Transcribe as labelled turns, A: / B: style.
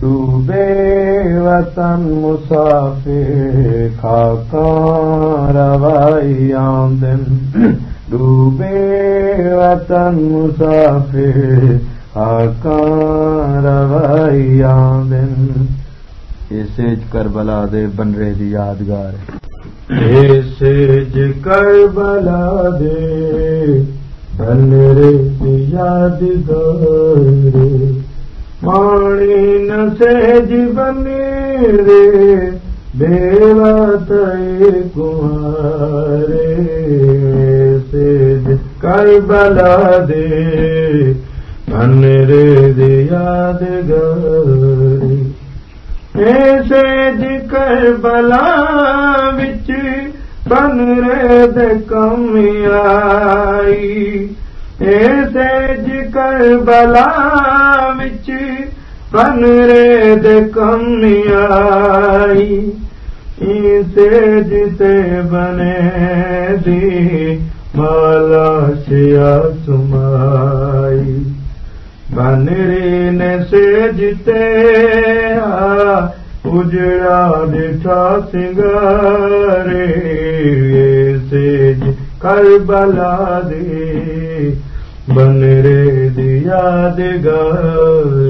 A: डूबे वतन मुसाफ़िर खाकां रवाई आमदन। डूबे वतन मुसाफ़िर खाकां रवाई आमदन। सेज करबला दे बन रहे दी यादगार। सेज करबला दे बन रे दी यादगार। न रे करबला दे। बन रे दी यादगार सेज करबला विच बन रे दे कमी आई। सेज करबला बन रे दे कमी ते बने माला सुमाई। बन ने सेज ते उजड़ा ॾिठा सिंगारे सेज करबला दे। बन रे दिया दे गे